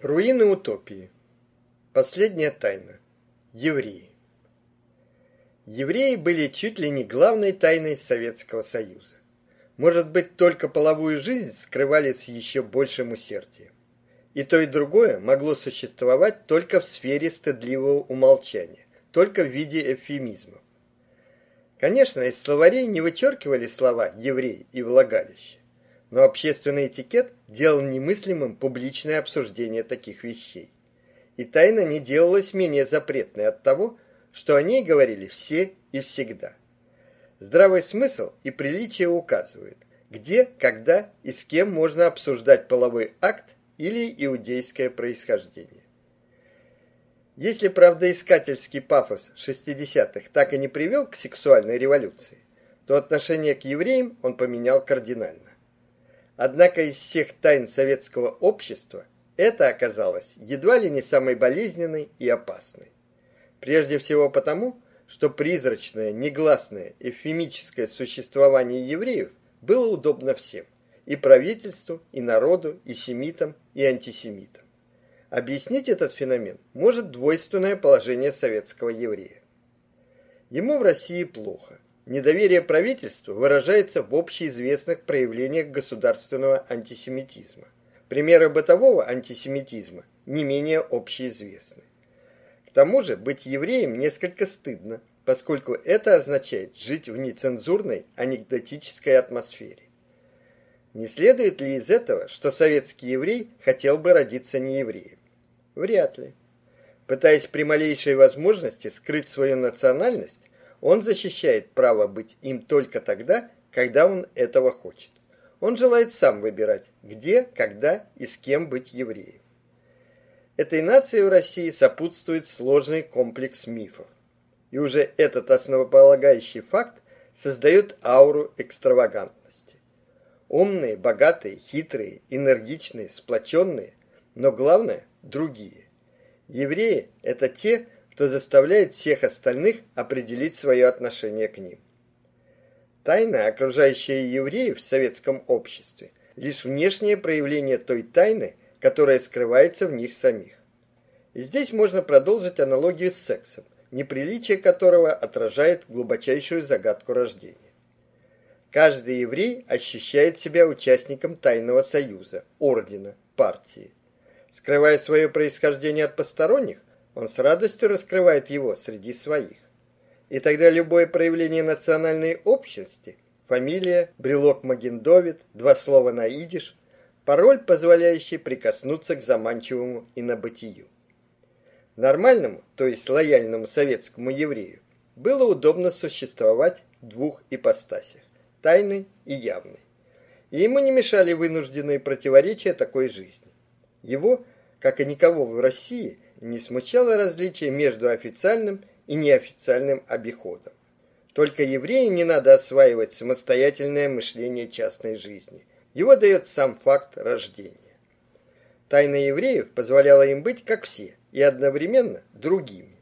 Руины утопии. Последняя тайна. Евреи. Евреи были чуть ли не главной тайной Советского Союза. Может быть, только половую жизнь скрывали с еще большим усердием. И то, и другое могло существовать только в сфере стыдливого умолчания, только в виде эвфемизмов. Конечно, из словарей не вычеркивали слова «еврей» и «влагалище» но общественный этикет делал немыслимым публичное обсуждение таких вещей. И тайна не делалась менее запретной от того, что о ней говорили все и всегда. Здравый смысл и приличие указывают, где, когда и с кем можно обсуждать половой акт или иудейское происхождение. Если правдоискательский пафос 60-х так и не привел к сексуальной революции, то отношение к евреям он поменял кардинально. Однако из всех тайн советского общества это оказалось едва ли не самой болезненной и опасной. Прежде всего потому, что призрачное, негласное, эвфемическое существование евреев было удобно всем – и правительству, и народу, и семитам, и антисемитам. Объяснить этот феномен может двойственное положение советского еврея. Ему в России плохо – Недоверие правительству выражается в общеизвестных проявлениях государственного антисемитизма. Примеры бытового антисемитизма не менее общеизвестны. К тому же быть евреем несколько стыдно, поскольку это означает жить в нецензурной анекдотической атмосфере. Не следует ли из этого, что советский еврей хотел бы родиться не евреем? Вряд ли. Пытаясь при малейшей возможности скрыть свою национальность, он защищает право быть им только тогда, когда он этого хочет. Он желает сам выбирать, где, когда и с кем быть евреем. Этой нации в России сопутствует сложный комплекс мифов. И уже этот основополагающий факт создает ауру экстравагантности. Умные, богатые, хитрые, энергичные, сплоченные, но главное – другие. Евреи – это те, что заставляет всех остальных определить свое отношение к ним. Тайна, окружающая евреев в советском обществе, лишь внешнее проявление той тайны, которая скрывается в них самих. И здесь можно продолжить аналогию с сексом, неприличие которого отражает глубочайшую загадку рождения. Каждый еврей ощущает себя участником тайного союза, ордена, партии. Скрывая свое происхождение от посторонних, он с радостью раскрывает его среди своих. И тогда любое проявление национальной общности, фамилия, брелок Магендовит, два слова на идиш, пароль, позволяющий прикоснуться к заманчивому и на бытию. Нормальному, то есть лояльному советскому еврею, было удобно существовать в двух ипостасях – тайной и явной. И ему не мешали вынужденные противоречия такой жизни. Его, как и никого в России – не смущало различие между официальным и неофициальным обиходом. Только евреям не надо осваивать самостоятельное мышление частной жизни. Его дает сам факт рождения. Тайна евреев позволяла им быть как все и одновременно другими.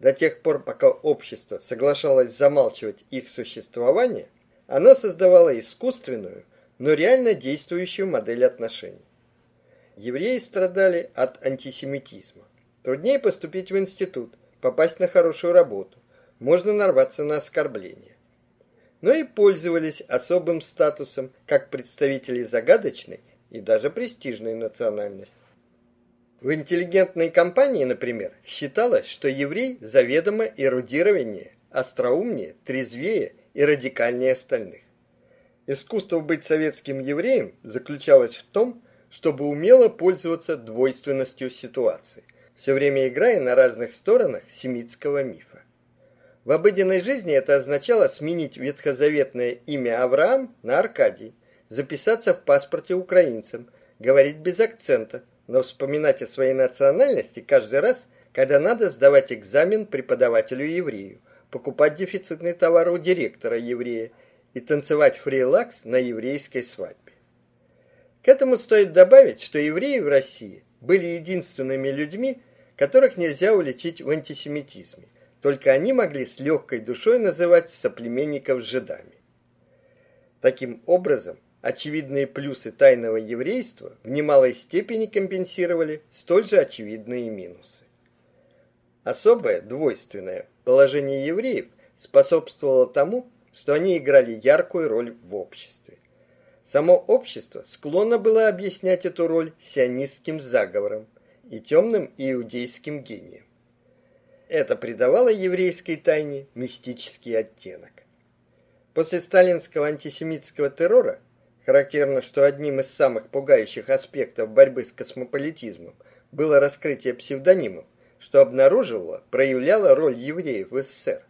До тех пор, пока общество соглашалось замалчивать их существование, оно создавало искусственную, но реально действующую модель отношений. Евреи страдали от антисемитизма. Труднее поступить в институт, попасть на хорошую работу. Можно нарваться на оскорбления. Но и пользовались особым статусом как представители загадочной и даже престижной национальности. В интеллигентной компании, например, считалось, что еврей заведомо эрудированнее, остроумнее, трезвее и радикальнее остальных. Искусство быть советским евреем заключалось в том, чтобы умело пользоваться двойственностью ситуации – все время играя на разных сторонах семитского мифа. В обыденной жизни это означало сменить ветхозаветное имя Авраам на Аркадий, записаться в паспорте украинцем, говорить без акцента, но вспоминать о своей национальности каждый раз, когда надо сдавать экзамен преподавателю-еврею, покупать дефицитный товар у директора еврея и танцевать фрилакс на еврейской свадьбе. К этому стоит добавить, что евреи в России были единственными людьми, которых нельзя уличить в антисемитизме. Только они могли с легкой душой называть соплеменников жидами. Таким образом, очевидные плюсы тайного еврейства в немалой степени компенсировали столь же очевидные минусы. Особое двойственное положение евреев способствовало тому, что они играли яркую роль в обществе. Само общество склонно было объяснять эту роль сионистским заговором и темным иудейским гением. Это придавало еврейской тайне мистический оттенок. После сталинского антисемитского террора характерно, что одним из самых пугающих аспектов борьбы с космополитизмом было раскрытие псевдонимов, что обнаруживало, проявляло роль евреев в СССР.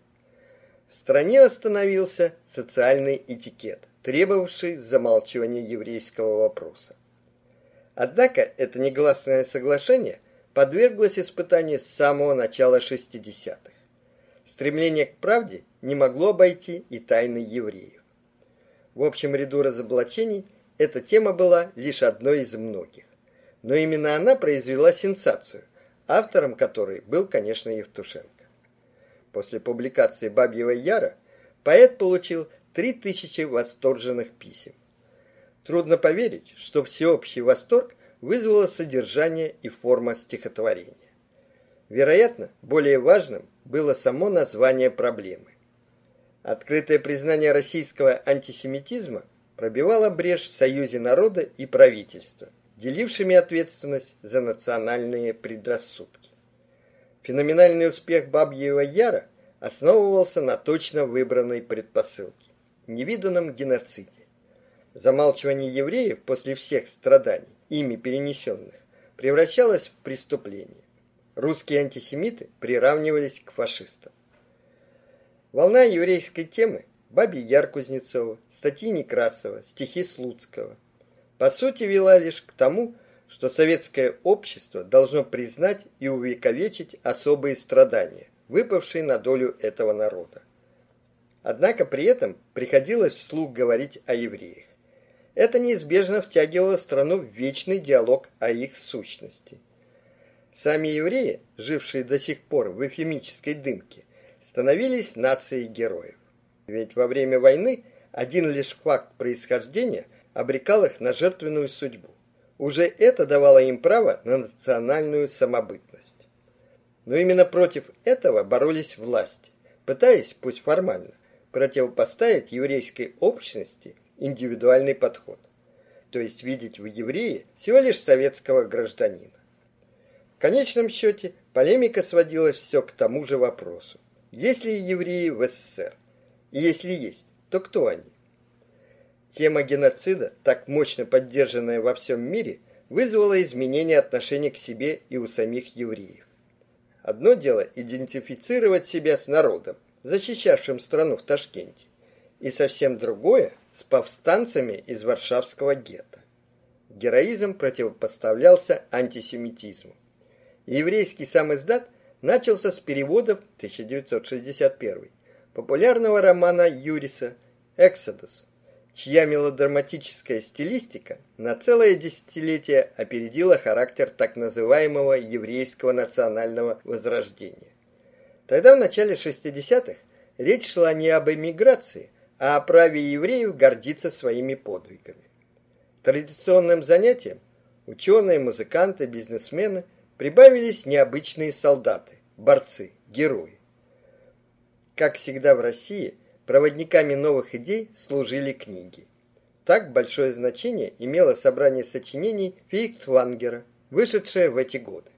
В стране остановился социальный этикет, требовавший замалчивания еврейского вопроса. Однако это негласное соглашение подверглось испытанию с самого начала 60-х. Стремление к правде не могло обойти и тайны евреев. В общем ряду разоблачений эта тема была лишь одной из многих. Но именно она произвела сенсацию, автором которой был, конечно, Евтушенко. После публикации Бабьего Яра поэт получил 3000 восторженных писем. Трудно поверить, что всеобщий восторг вызвало содержание и форма стихотворения. Вероятно, более важным было само название проблемы. Открытое признание российского антисемитизма пробивало брешь в союзе народа и правительства, делившими ответственность за национальные предрассудки. Феноменальный успех Бабьего Яра основывался на точно выбранной предпосылке невиданном геноциде. Замалчивание евреев после всех страданий, ими перенесенных, превращалось в преступление. Русские антисемиты приравнивались к фашистам. Волна еврейской темы Бабий Яр Кузнецова, статьи Некрасова, стихи Слуцкого по сути вела лишь к тому, что советское общество должно признать и увековечить особые страдания, выпавшие на долю этого народа. Однако при этом приходилось вслух говорить о евреях. Это неизбежно втягивало страну в вечный диалог о их сущности. Сами евреи, жившие до сих пор в эфемической дымке, становились нацией героев. Ведь во время войны один лишь факт происхождения обрекал их на жертвенную судьбу. Уже это давало им право на национальную самобытность. Но именно против этого боролись власти, пытаясь, пусть формально, противопоставить еврейской общности индивидуальный подход, то есть видеть в еврее всего лишь советского гражданина. В конечном счете полемика сводилась все к тому же вопросу. Есть ли евреи в СССР? И если есть, то кто они? Тема геноцида, так мощно поддержанная во всем мире, вызвала изменение отношения к себе и у самих евреев. Одно дело идентифицировать себя с народом, защищавшим страну в Ташкенте, и совсем другое с повстанцами из Варшавского гетто. Героизм противопоставлялся антисемитизму. Еврейский самиздат начался с переводов 1961 популярного романа Юриса «Эксодус», чья мелодраматическая стилистика на целое десятилетие опередила характер так называемого еврейского национального возрождения. Тогда в начале 60-х речь шла не об эмиграции, а о праве евреев гордиться своими подвигами. Традиционным занятиям ученые, музыканты, бизнесмены прибавились необычные солдаты, борцы, герои. Как всегда в России, проводниками новых идей служили книги. Так большое значение имело собрание сочинений Фейхтвангера, вышедшее в эти годы.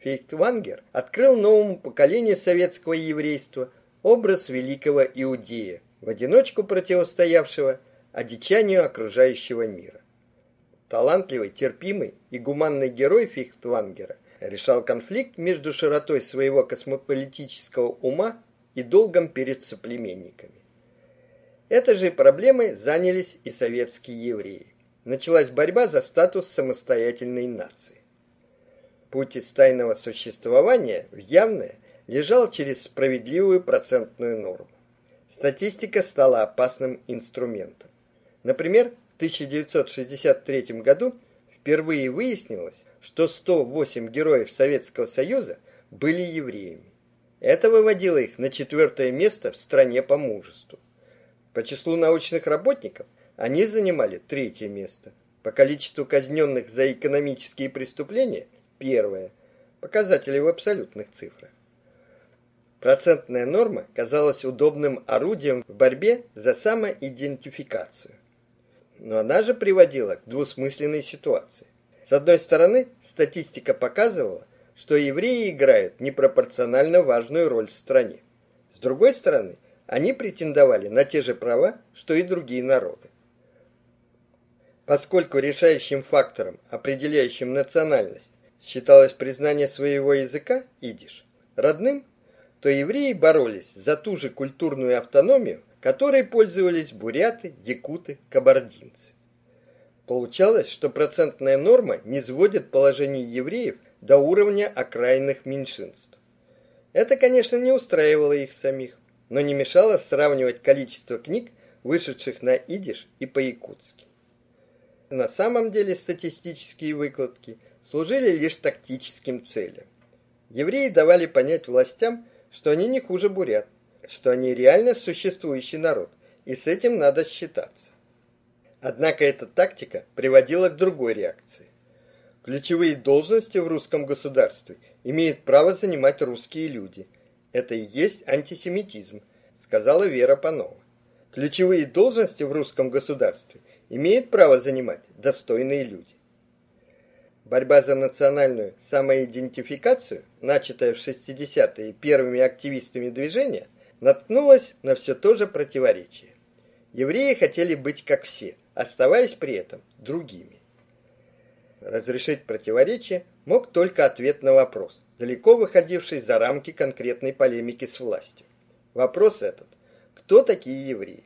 Фейхтвангер открыл новому поколению советского еврейства образ великого иудея, в одиночку противостоявшего одичанию окружающего мира. Талантливый, терпимый и гуманный герой Фейхтвангера решал конфликт между широтой своего космополитического ума и долгом перед соплеменниками. Этой же проблемой занялись и советские евреи. Началась борьба за статус самостоятельной нации. Путь из тайного существования в явное лежал через справедливую процентную норму. Статистика стала опасным инструментом. Например, в 1963 году впервые выяснилось, что 108 героев Советского Союза были евреями. Это выводило их на четвертое место в стране по мужеству. По числу научных работников они занимали третье место. По количеству казненных за экономические преступления – первое. Показатели в абсолютных цифрах. Процентная норма казалась удобным орудием в борьбе за самоидентификацию. Но она же приводила к двусмысленной ситуации. С одной стороны, статистика показывала, что евреи играют непропорционально важную роль в стране. С другой стороны, они претендовали на те же права, что и другие народы. Поскольку решающим фактором, определяющим национальность, считалось признание своего языка, идиш, родным, то евреи боролись за ту же культурную автономию, которой пользовались буряты, якуты, кабардинцы. Получалось, что процентная норма не сводит положение евреев до уровня окраинных меньшинств. Это, конечно, не устраивало их самих, но не мешало сравнивать количество книг, вышедших на идиш и по-якутски. На самом деле статистические выкладки служили лишь тактическим целям. Евреи давали понять властям, что они не хуже бурят, что они реально существующий народ, и с этим надо считаться. Однако эта тактика приводила к другой реакции. Ключевые должности в русском государстве имеют право занимать русские люди. Это и есть антисемитизм, сказала Вера Панова. Ключевые должности в русском государстве имеют право занимать достойные люди. Борьба за национальную самоидентификацию, начатая в 60-е первыми активистами движения, наткнулась на все то же противоречие. Евреи хотели быть как все, оставаясь при этом другими. Разрешить противоречие мог только ответ на вопрос, далеко выходивший за рамки конкретной полемики с властью. Вопрос этот – кто такие евреи?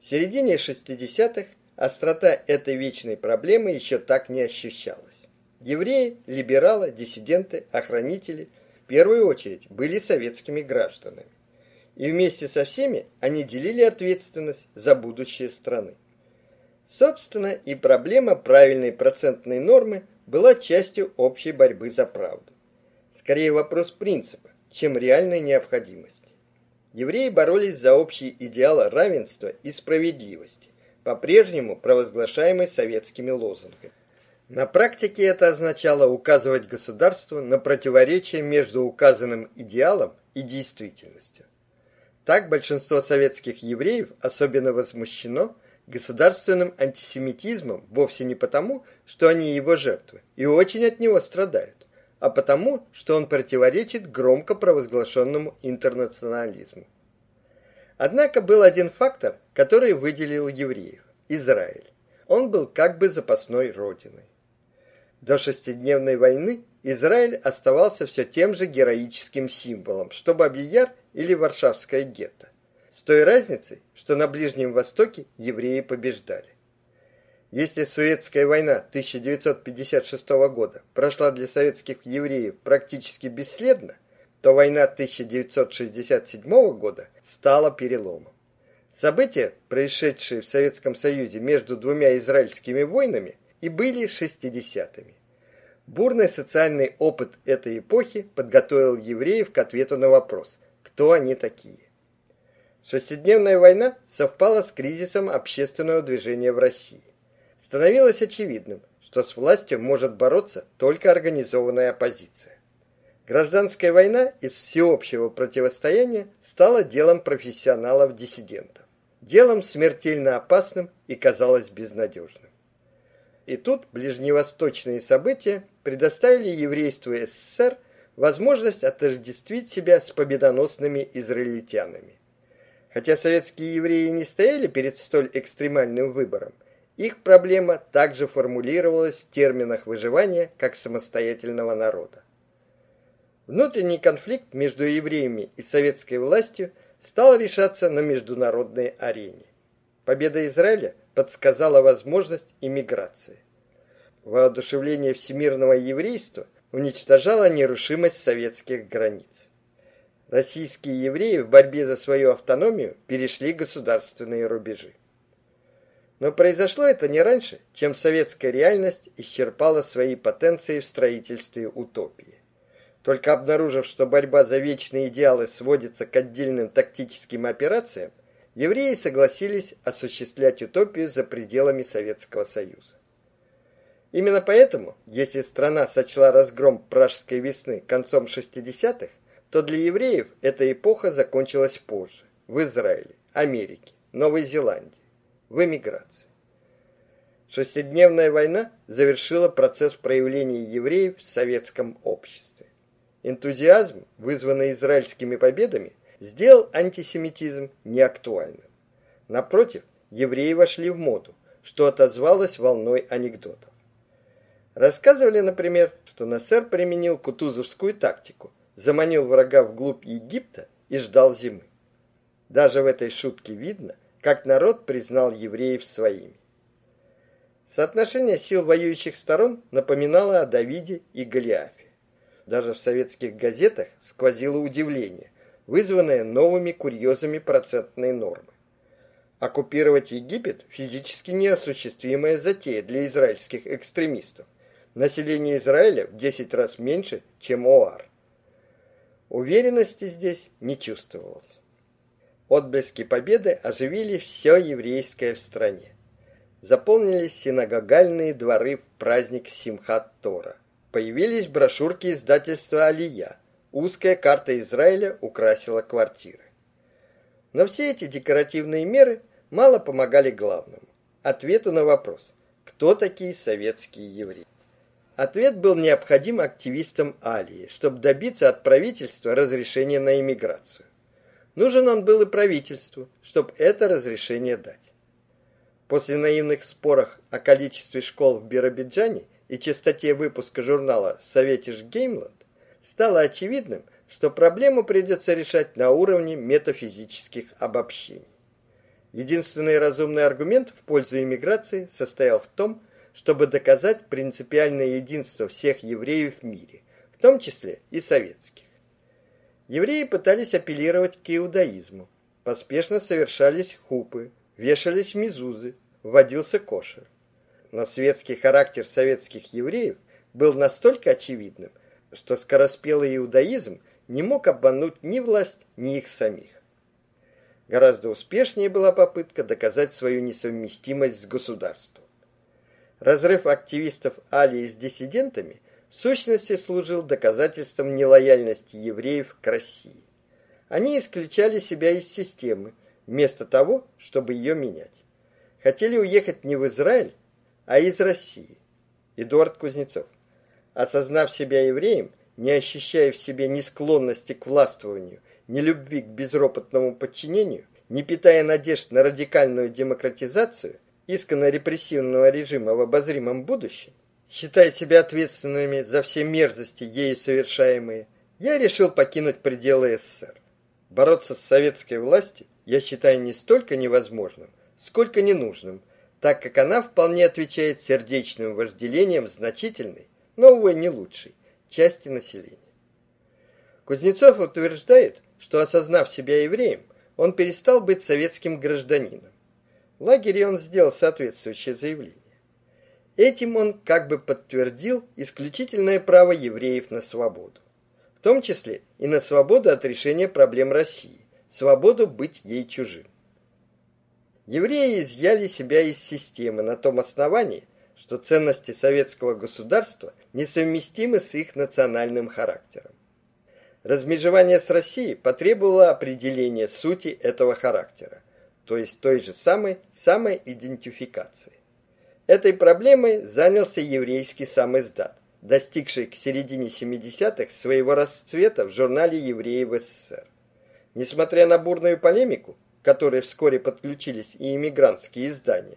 В середине 60-х острота этой вечной проблемы еще так не ощущалась. Евреи, либералы, диссиденты, охранители в первую очередь были советскими гражданами. И вместе со всеми они делили ответственность за будущее страны. Собственно, и проблема правильной процентной нормы была частью общей борьбы за правду. Скорее вопрос принципа, чем реальной необходимости. Евреи боролись за общий идеал равенства и справедливости, по-прежнему провозглашаемый советскими лозунгами. На практике это означало указывать государству на противоречие между указанным идеалом и действительностью. Так большинство советских евреев особенно возмущено – государственным антисемитизмом вовсе не потому, что они его жертвы и очень от него страдают, а потому, что он противоречит громко провозглашенному интернационализму. Однако был один фактор, который выделил евреев – Израиль. Он был как бы запасной родиной. До шестидневной войны Израиль оставался все тем же героическим символом, что Бабий-Яр или Варшавское гетто. С той разницей, что на Ближнем Востоке евреи побеждали. Если Суэцкая война 1956 года прошла для советских евреев практически бесследно, то война 1967 года стала переломом. События, происшедшие в Советском Союзе между двумя израильскими войнами, и были 60-ми. Бурный социальный опыт этой эпохи подготовил евреев к ответу на вопрос, кто они такие. Шестидневная война совпала с кризисом общественного движения в России. Становилось очевидным, что с властью может бороться только организованная оппозиция. Гражданская война из всеобщего противостояния стала делом профессионалов-диссидентов. Делом смертельно опасным и казалось безнадежным. И тут ближневосточные события предоставили еврейству СССР возможность отождествить себя с победоносными израильтянами. Хотя советские евреи не стояли перед столь экстремальным выбором, их проблема также формулировалась в терминах выживания как самостоятельного народа. Внутренний конфликт между евреями и советской властью стал решаться на международной арене. Победа Израиля подсказала возможность иммиграции. Воодушевление всемирного еврейства уничтожало нерушимость советских границ. Российские евреи в борьбе за свою автономию перешли государственные рубежи. Но произошло это не раньше, чем советская реальность исчерпала свои потенции в строительстве утопии. Только обнаружив, что борьба за вечные идеалы сводится к отдельным тактическим операциям, евреи согласились осуществлять утопию за пределами Советского Союза. Именно поэтому, если страна сочла разгром Пражской весны концом 60-х, то для евреев эта эпоха закончилась позже, в Израиле, Америке, Новой Зеландии, в эмиграции. Шестидневная война завершила процесс проявления евреев в советском обществе. Энтузиазм, вызванный израильскими победами, сделал антисемитизм неактуальным. Напротив, евреи вошли в моду, что отозвалось волной анекдотов. Рассказывали, например, что Насер применил кутузовскую тактику, заманил врага вглубь Египта и ждал зимы. Даже в этой шутке видно, как народ признал евреев своими. Соотношение сил воюющих сторон напоминало о Давиде и Голиафе. Даже в советских газетах сквозило удивление, вызванное новыми курьезами процентной нормы. Оккупировать Египет – физически неосуществимая затея для израильских экстремистов. Население Израиля в 10 раз меньше, чем ОАР. Уверенности здесь не чувствовалось. Отблески победы оживили все еврейское в стране. Заполнились синагогальные дворы в праздник Симхат Тора. Появились брошюрки издательства Алия. Узкая карта Израиля украсила квартиры. Но все эти декоративные меры мало помогали главному ответу на вопрос: кто такие советские евреи? Ответ был необходим активистам Алии, чтобы добиться от правительства разрешения на эмиграцию. Нужен он был и правительству, чтобы это разрешение дать. После наивных споров о количестве школ в Биробиджане и частоте выпуска журнала «Советиш Геймланд» стало очевидным, что проблему придется решать на уровне метафизических обобщений. Единственный разумный аргумент в пользу иммиграции состоял в том, чтобы доказать принципиальное единство всех евреев в мире, в том числе и советских. Евреи пытались апеллировать к иудаизму. Поспешно совершались хупы, вешались мизузы, вводился кошер. Но светский характер советских евреев был настолько очевидным, что скороспелый иудаизм не мог обмануть ни власть, ни их самих. Гораздо успешнее была попытка доказать свою несовместимость с государством. Разрыв активистов Алии с диссидентами в сущности служил доказательством нелояльности евреев к России. Они исключали себя из системы, вместо того, чтобы ее менять. Хотели уехать не в Израиль, а из России. Эдуард Кузнецов. Осознав себя евреем, не ощущая в себе ни склонности к властвованию, ни любви к безропотному подчинению, не питая надежд на радикальную демократизацию – исконно репрессивного режима в обозримом будущем, считая себя ответственными за все мерзости, ею совершаемые, я решил покинуть пределы СССР. Бороться с советской властью я считаю не столько невозможным, сколько ненужным, так как она вполне отвечает сердечным вожделениям значительной, но, увы, не лучшей, части населения. Кузнецов утверждает, что, осознав себя евреем, он перестал быть советским гражданином лагере он сделал соответствующее заявление. Этим он как бы подтвердил исключительное право евреев на свободу, в том числе и на свободу от решения проблем России, свободу быть ей чужим. Евреи изъяли себя из системы на том основании, что ценности советского государства несовместимы с их национальным характером. Размежевание с Россией потребовало определения сути этого характера, то есть той же самой самоидентификации. Этой проблемой занялся еврейский самиздат, достигший к середине 70-х своего расцвета в журнале «Евреи в СССР». Несмотря на бурную полемику, которой вскоре подключились и иммигрантские издания,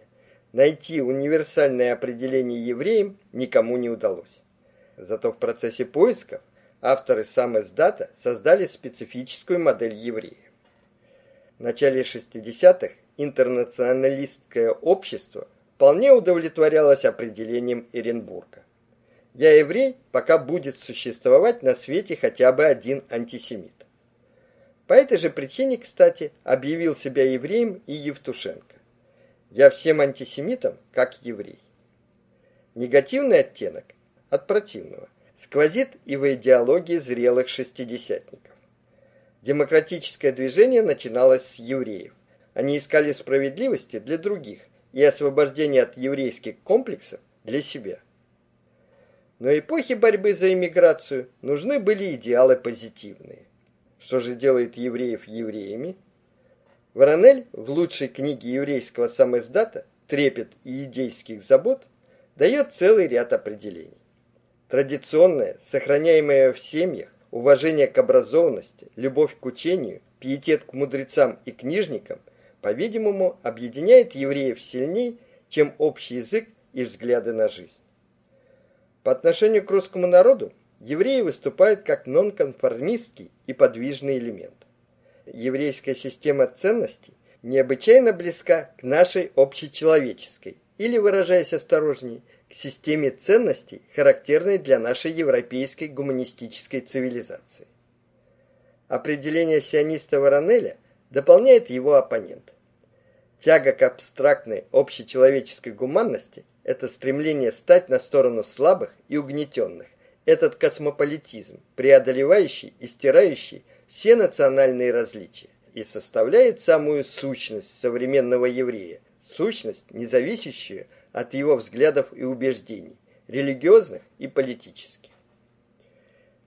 найти универсальное определение евреям никому не удалось. Зато в процессе поисков авторы самиздата создали специфическую модель еврея. В начале 60-х интернационалистское общество вполне удовлетворялось определением Эренбурга. Я еврей, пока будет существовать на свете хотя бы один антисемит. По этой же причине, кстати, объявил себя евреем и Евтушенко. Я всем антисемитам как еврей. Негативный оттенок от противного сквозит и в идеологии зрелых шестидесятников. Демократическое движение начиналось с евреев, Они искали справедливости для других и освобождения от еврейских комплексов для себя. Но эпохи борьбы за иммиграцию нужны были идеалы позитивные. Что же делает евреев евреями? Воронель в лучшей книге еврейского самоиздата «Трепет и идейских забот» дает целый ряд определений. Традиционное, сохраняемое в семьях, уважение к образованности, любовь к учению, пиетет к мудрецам и книжникам, по-видимому, объединяет евреев сильнее, чем общий язык и взгляды на жизнь. По отношению к русскому народу евреи выступают как нонконформистский и подвижный элемент еврейская система ценностей необычайно близка к нашей общечеловеческой, или, выражаясь осторожней, к системе ценностей, характерной для нашей европейской гуманистической цивилизации. Определение сиониста Воронеля дополняет его оппонент. Тяга к абстрактной общечеловеческой гуманности – это стремление стать на сторону слабых и угнетенных, этот космополитизм, преодолевающий и стирающий все национальные различия и составляет самую сущность современного еврея, сущность, не зависящую от его взглядов и убеждений, религиозных и политических.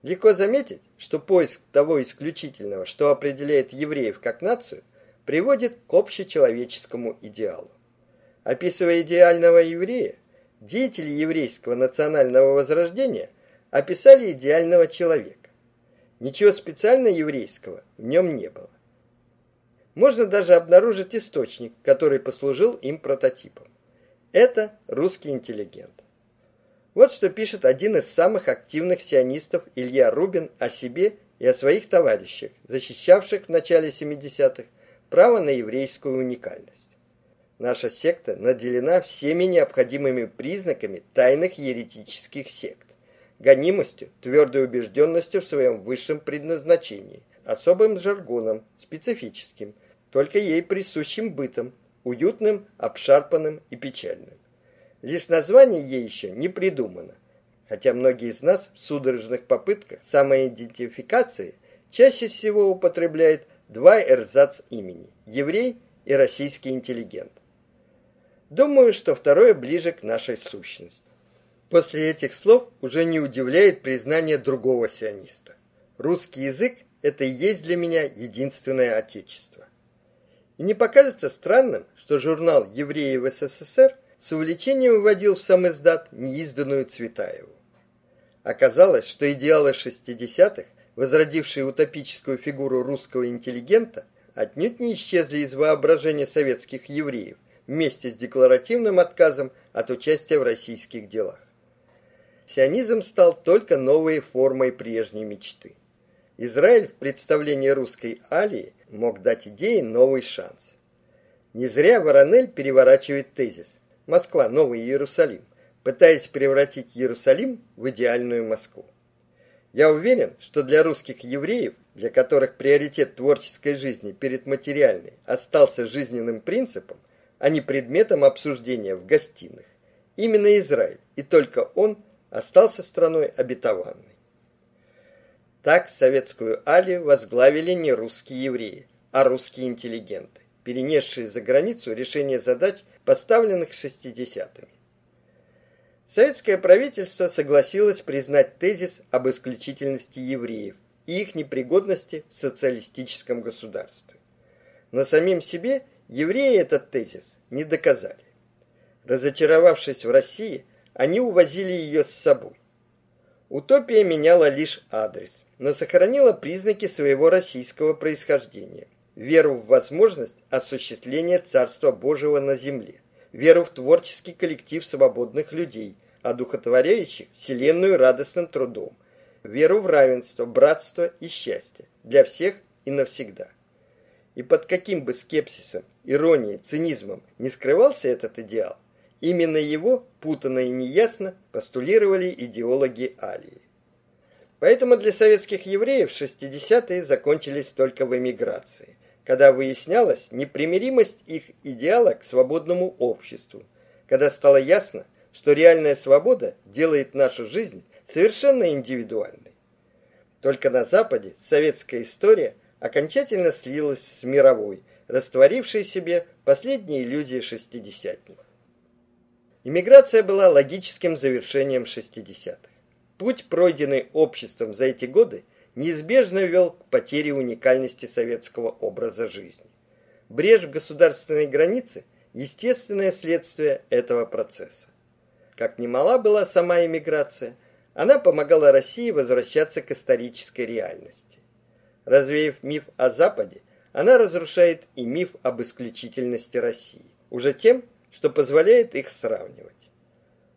Легко заметить, что поиск того исключительного, что определяет евреев как нацию, приводит к общечеловеческому идеалу. Описывая идеального еврея, деятели еврейского национального возрождения описали идеального человека Ничего специально еврейского в нем не было. Можно даже обнаружить источник, который послужил им прототипом. Это русский интеллигент. Вот что пишет один из самых активных сионистов Илья Рубин о себе и о своих товарищах, защищавших в начале 70-х право на еврейскую уникальность. Наша секта наделена всеми необходимыми признаками тайных еретических сект гонимостью, твердой убежденностью в своем высшем предназначении, особым жаргоном, специфическим, только ей присущим бытом, уютным, обшарпанным и печальным. Лишь название ей еще не придумано, хотя многие из нас в судорожных попытках самоидентификации чаще всего употребляют два эрзац имени – еврей и российский интеллигент. Думаю, что второе ближе к нашей сущности. После этих слов уже не удивляет признание другого сиониста. Русский язык – это и есть для меня единственное отечество. И не покажется странным, что журнал «Евреи в СССР» с увлечением вводил в сам издат неизданную Цветаеву. Оказалось, что идеалы 60-х, возродившие утопическую фигуру русского интеллигента, отнюдь не исчезли из воображения советских евреев вместе с декларативным отказом от участия в российских делах. Сионизм стал только новой формой прежней мечты. Израиль в представлении русской алии мог дать идее новый шанс. Не зря Воронель переворачивает тезис «Москва – новый Иерусалим», пытаясь превратить Иерусалим в идеальную Москву. Я уверен, что для русских евреев, для которых приоритет творческой жизни перед материальной остался жизненным принципом, а не предметом обсуждения в гостиных, именно Израиль, и только он остался страной обетованной. Так советскую Али возглавили не русские евреи, а русские интеллигенты, перенесшие за границу решение задач, поставленных 60-ми. Советское правительство согласилось признать тезис об исключительности евреев и их непригодности в социалистическом государстве. Но самим себе евреи этот тезис не доказали. Разочаровавшись в России, они увозили ее с собой. Утопия меняла лишь адрес, но сохранила признаки своего российского происхождения. Веру в возможность осуществления Царства Божьего на земле, веру в творческий коллектив свободных людей, одухотворяющих Вселенную радостным трудом, веру в равенство, братство и счастье для всех и навсегда. И под каким бы скепсисом, иронией, цинизмом не скрывался этот идеал, Именно его, путанно и неясно, постулировали идеологи Алии. Поэтому для советских евреев 60-е закончились только в эмиграции, когда выяснялась непримиримость их идеала к свободному обществу, когда стало ясно, что реальная свобода делает нашу жизнь совершенно индивидуальной. Только на Западе советская история окончательно слилась с мировой, растворившие в себе последние иллюзии шестидесятников. Иммиграция была логическим завершением шестидесятых. Путь, пройденный обществом за эти годы, неизбежно вел к потере уникальности советского образа жизни. Брешь в государственной границе – естественное следствие этого процесса. Как немала была сама иммиграция, она помогала России возвращаться к исторической реальности. Развеяв миф о Западе, она разрушает и миф об исключительности России, уже тем, что позволяет их сравнивать.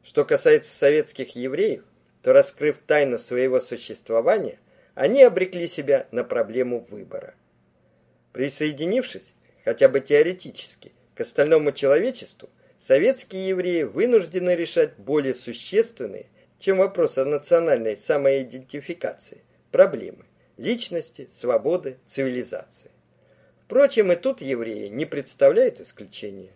Что касается советских евреев, то раскрыв тайну своего существования, они обрекли себя на проблему выбора. Присоединившись, хотя бы теоретически, к остальному человечеству, советские евреи вынуждены решать более существенные, чем вопрос о национальной самоидентификации, проблемы личности, свободы, цивилизации. Впрочем, и тут евреи не представляют исключения.